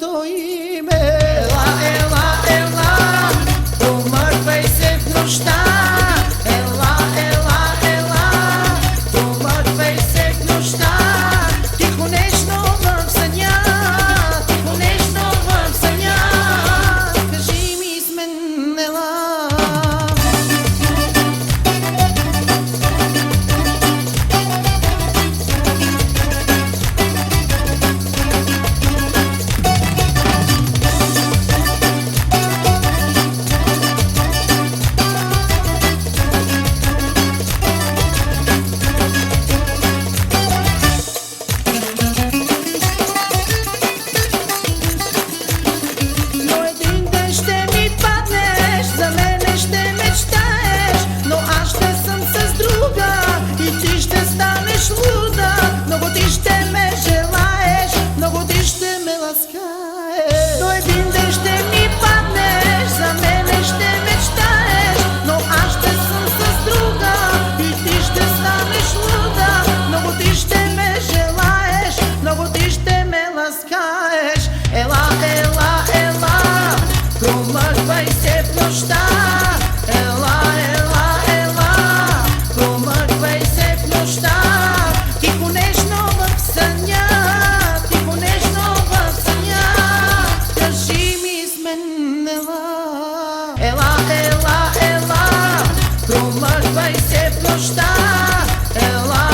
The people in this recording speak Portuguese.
estoy Ela, ela, ela, como é que vai sempre não está. Ela,